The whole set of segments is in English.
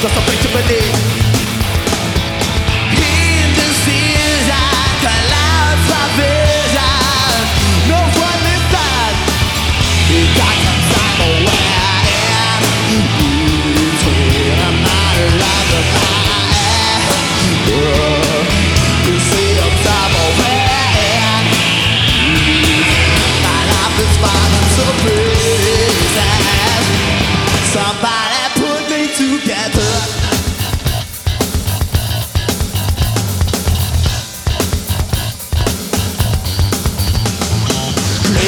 Just a picture believe.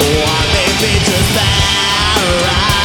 Or maybe just that